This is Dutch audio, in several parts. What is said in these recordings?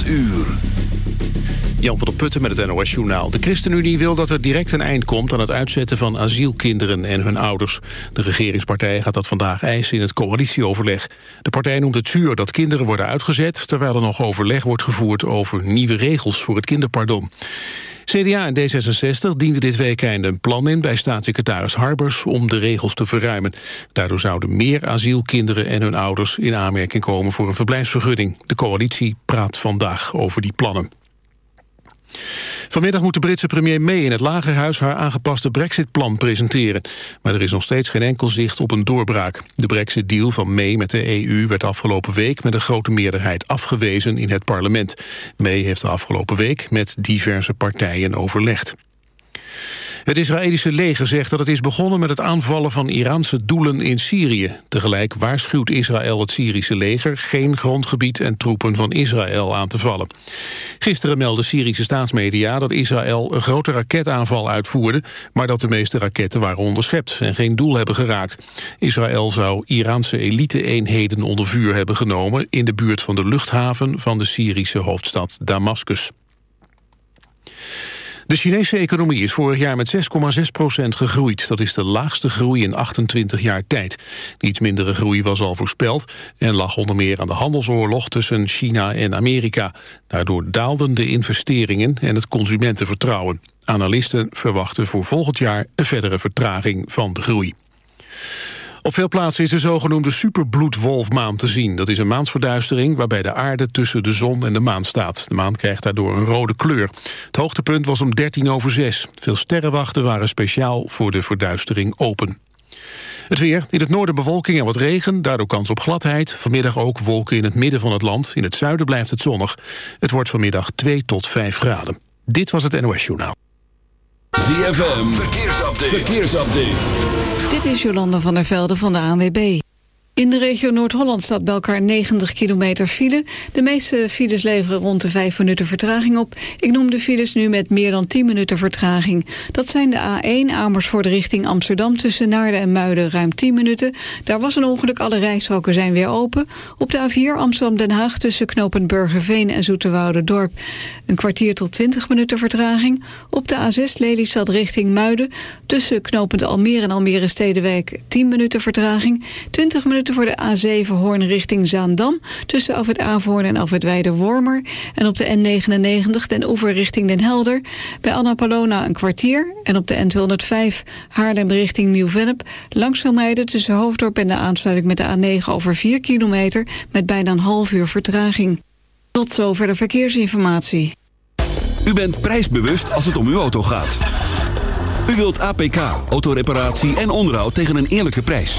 8 uur. Jan van der Putten met het NOS-journaal. De ChristenUnie wil dat er direct een eind komt aan het uitzetten van asielkinderen en hun ouders. De regeringspartij gaat dat vandaag eisen in het coalitieoverleg. De partij noemt het zuur dat kinderen worden uitgezet... terwijl er nog overleg wordt gevoerd over nieuwe regels voor het kinderpardon. CDA en D66 dienden dit weekend een plan in bij staatssecretaris Harbers om de regels te verruimen. Daardoor zouden meer asielkinderen en hun ouders in aanmerking komen voor een verblijfsvergunning. De coalitie praat vandaag over die plannen. Vanmiddag moet de Britse premier May in het Lagerhuis haar aangepaste brexit-plan presenteren. Maar er is nog steeds geen enkel zicht op een doorbraak. De brexit-deal van May met de EU werd afgelopen week met een grote meerderheid afgewezen in het parlement. May heeft de afgelopen week met diverse partijen overlegd. Het Israëlische leger zegt dat het is begonnen met het aanvallen van Iraanse doelen in Syrië. Tegelijk waarschuwt Israël het Syrische leger geen grondgebied en troepen van Israël aan te vallen. Gisteren meldde Syrische staatsmedia dat Israël een grote raketaanval uitvoerde, maar dat de meeste raketten waren onderschept en geen doel hebben geraakt. Israël zou Iraanse elite-eenheden onder vuur hebben genomen in de buurt van de luchthaven van de Syrische hoofdstad Damascus. De Chinese economie is vorig jaar met 6,6 procent gegroeid. Dat is de laagste groei in 28 jaar tijd. De iets mindere groei was al voorspeld... en lag onder meer aan de handelsoorlog tussen China en Amerika. Daardoor daalden de investeringen en het consumentenvertrouwen. Analisten verwachten voor volgend jaar een verdere vertraging van de groei. Op veel plaatsen is de zogenoemde superbloedwolfmaan te zien. Dat is een maansverduistering waarbij de aarde tussen de zon en de maan staat. De maan krijgt daardoor een rode kleur. Het hoogtepunt was om 13 over 6. Veel sterrenwachten waren speciaal voor de verduistering open. Het weer. In het noorden bewolking en wat regen, daardoor kans op gladheid. Vanmiddag ook wolken in het midden van het land. In het zuiden blijft het zonnig. Het wordt vanmiddag 2 tot 5 graden. Dit was het NOS Journaal. ZFM. Verkeersupdate. Verkeersupdate. Dit is Jolanda van der Velde van de ANWB. In de regio Noord-Holland staat bij elkaar 90 kilometer file. De meeste files leveren rond de 5 minuten vertraging op. Ik noem de files nu met meer dan 10 minuten vertraging. Dat zijn de A1 Amersfoort richting Amsterdam tussen Naarden en Muiden ruim 10 minuten. Daar was een ongeluk, alle rijstroken zijn weer open. Op de A4 Amsterdam-Den Haag tussen knooppunt Burgerveen en Zoeterwoude Dorp. Een kwartier tot 20 minuten vertraging. Op de A6 Lelystad richting Muiden tussen knooppunt Almere en Almere Stedenwijk 10 minuten vertraging. 20 minuten voor de A7 Hoorn richting Zaandam... tussen af het Averhoorn en af het Weide-Wormer... en op de N99 Den Oever richting Den Helder... bij Annapolona een kwartier... en op de N205 Haarlem richting Nieuw-Vennep... langzaam rijden tussen Hoofddorp en de aansluiting met de A9 over 4 kilometer... met bijna een half uur vertraging. Tot zover de verkeersinformatie. U bent prijsbewust als het om uw auto gaat. U wilt APK, autoreparatie en onderhoud tegen een eerlijke prijs.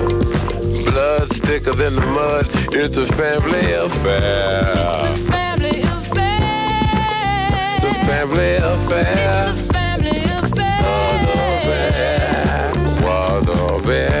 Thicker than the mud. It's a family affair. It's a family affair. It's a family affair. It's a family affair. What of it? Newlywed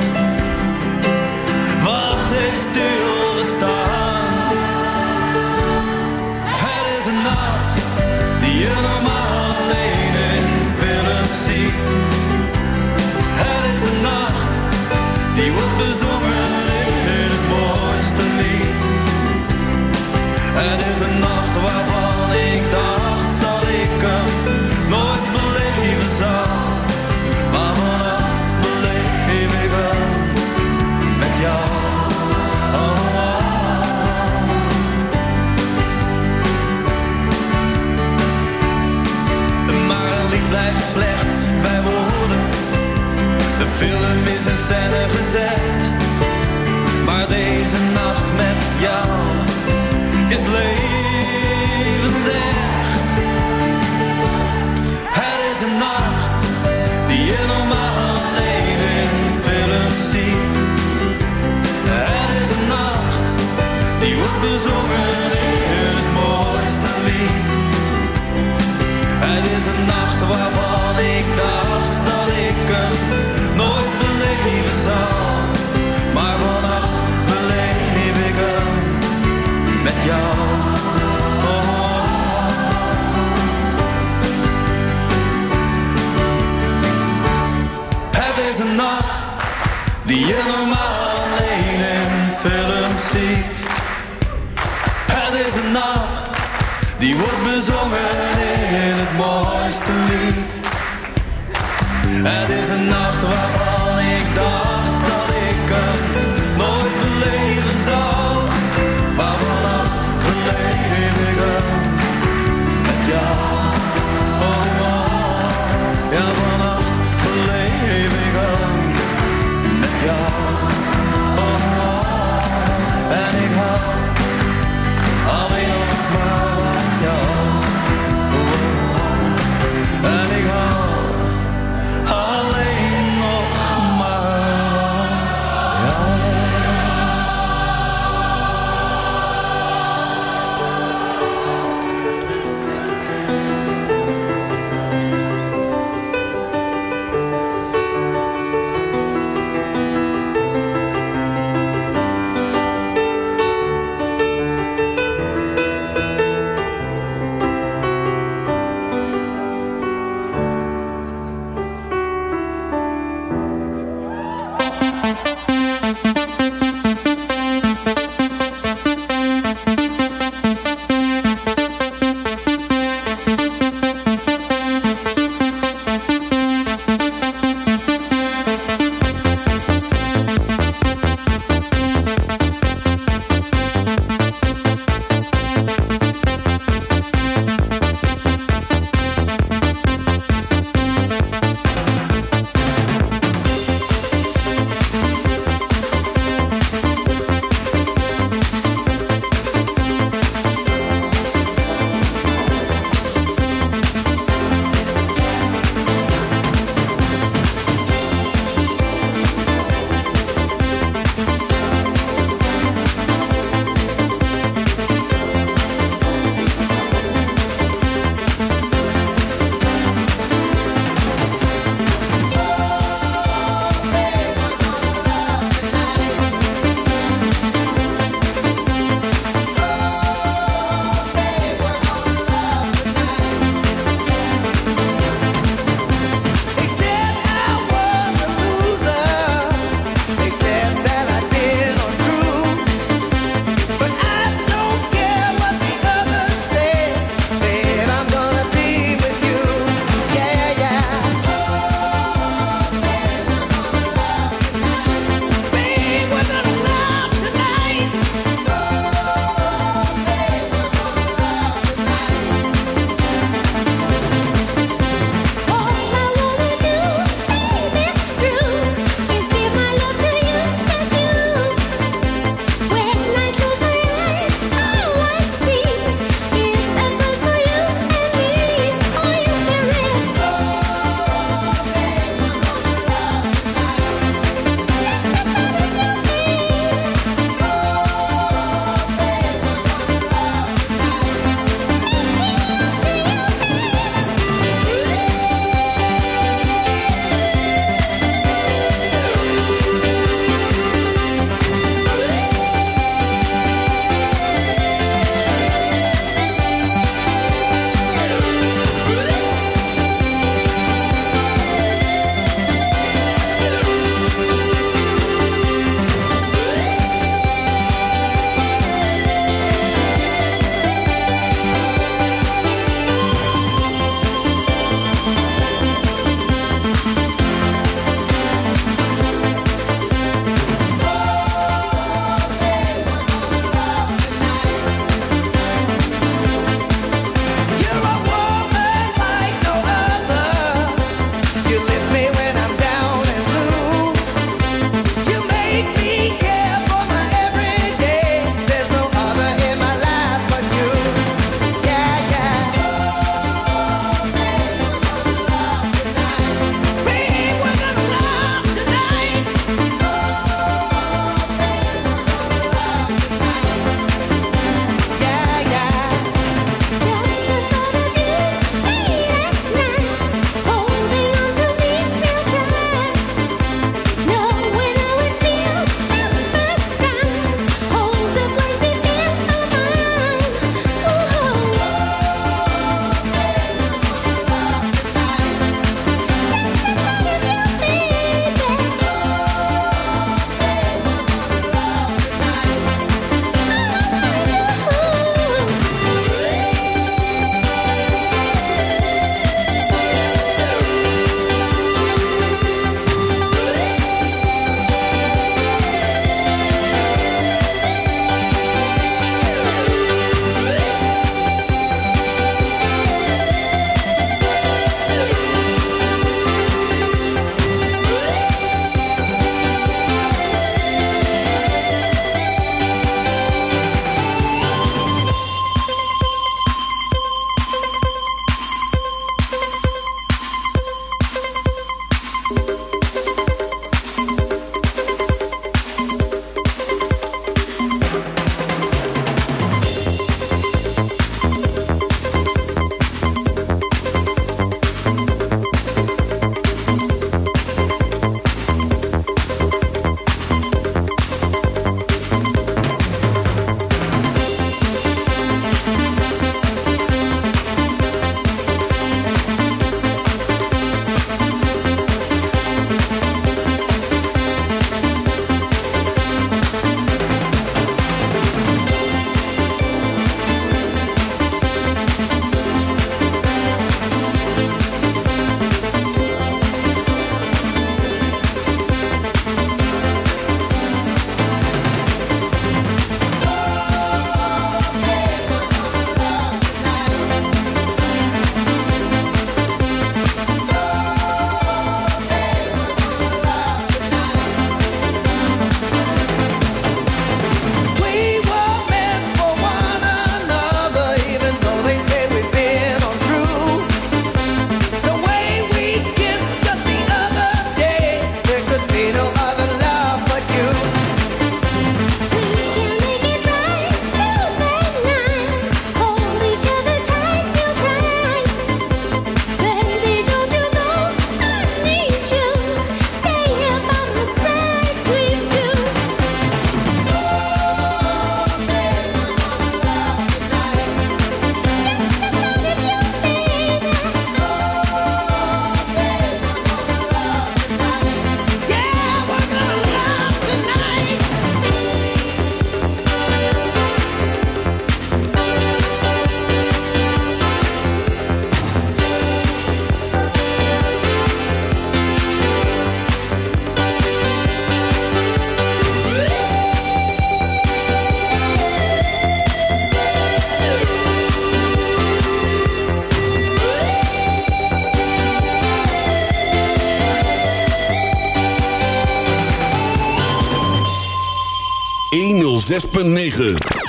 Het is een nacht waarvan ik dacht dat ik hem nooit beleven zou. Maar vannacht beleef ik hem met jou. Oh, oh. Maar een lied blijft slechts bij woorden. De film is in scène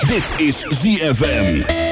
Dit is ZFM.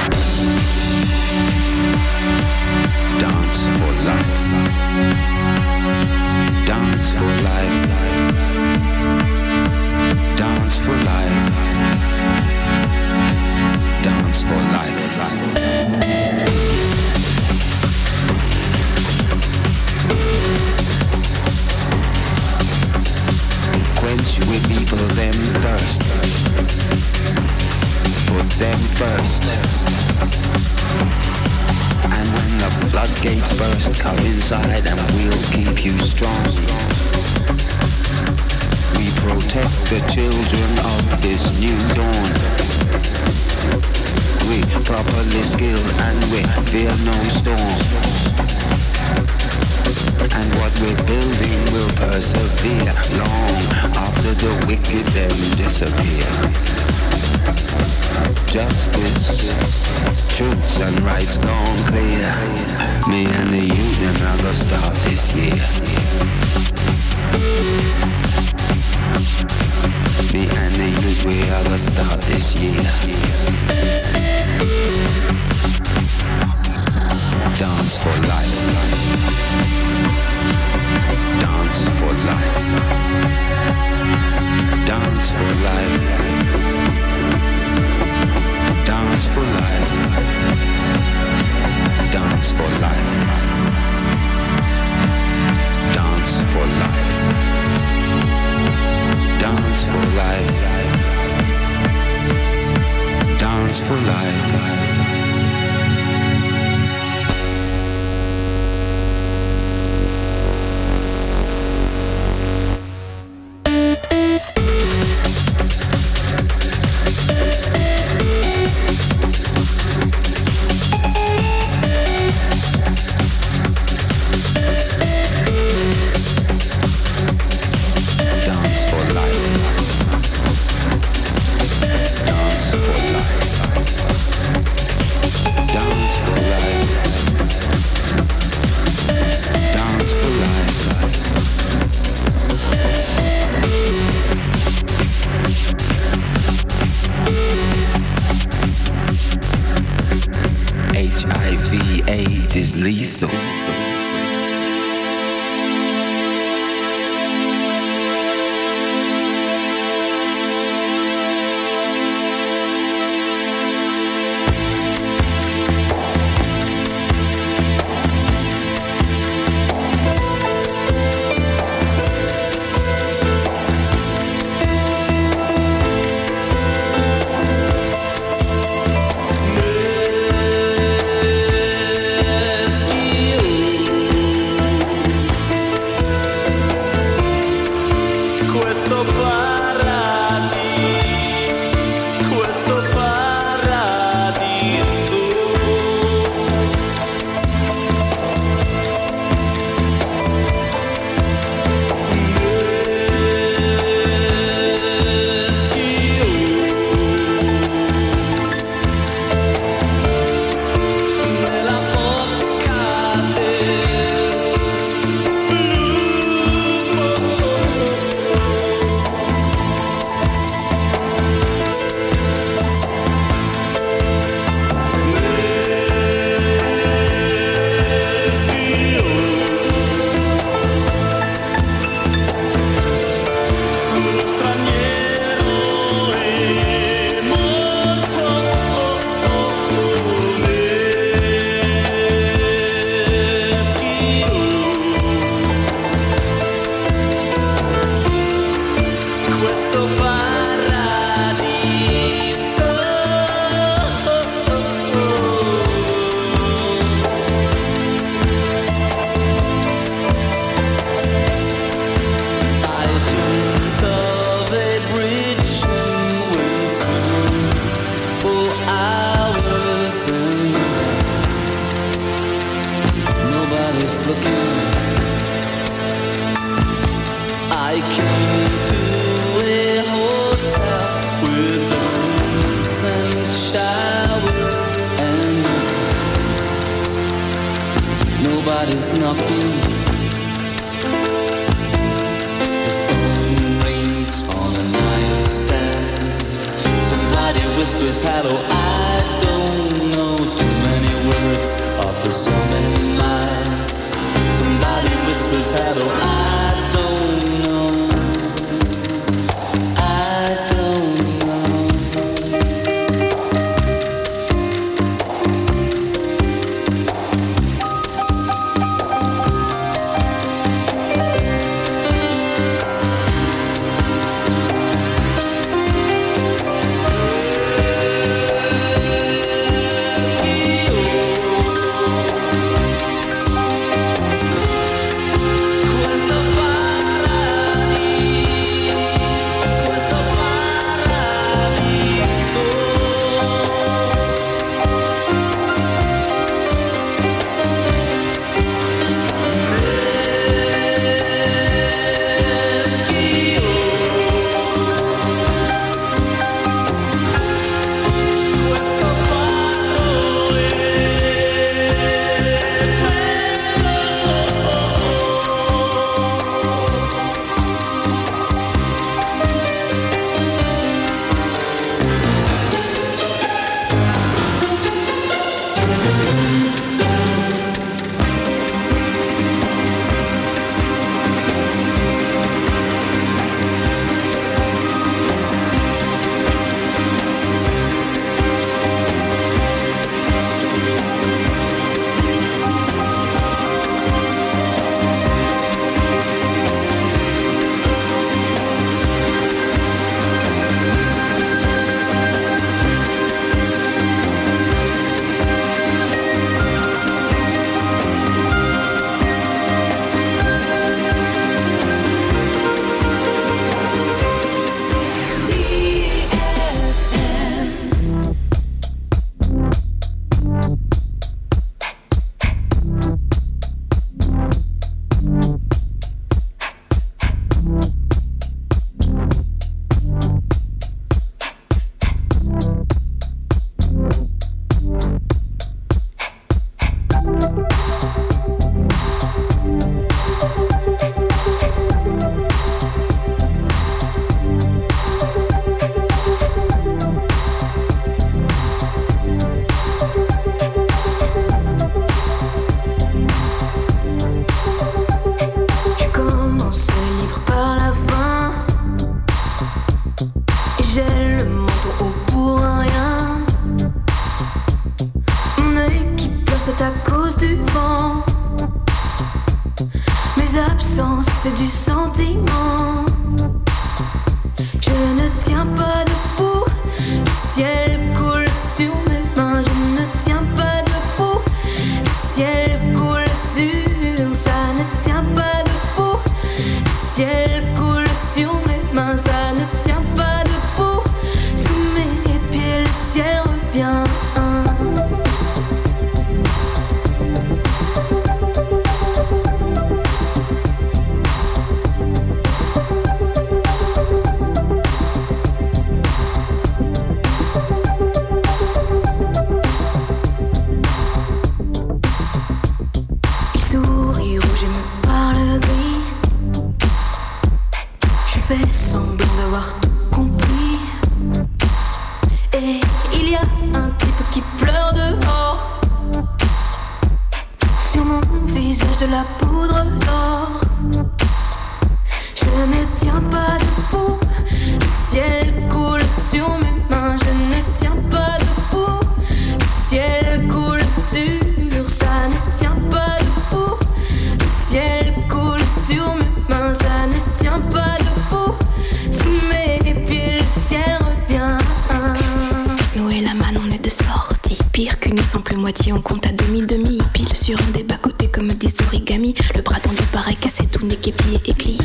moitié, on compte à demi-demi. Pile sur un des bas-côtés comme des origamis. Le bras tendu paraît cassé, tout n'est qu'épié et glié.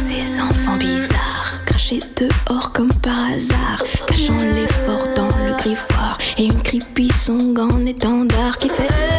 Ces enfants bizarres, crachés dehors comme par hasard. Cachant l'effort dans le griffoir. Et une creepy song en étendard qui fait.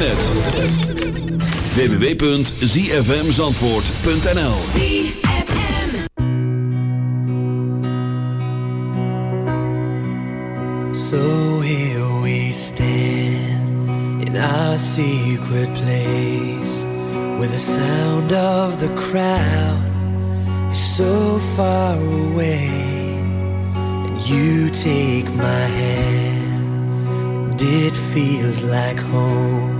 internet. www.zfmzandvoort.nl So here we stand in our secret place Where the sound of the crowd. Is so far away And you take my hand. It feels like home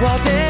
while dancing.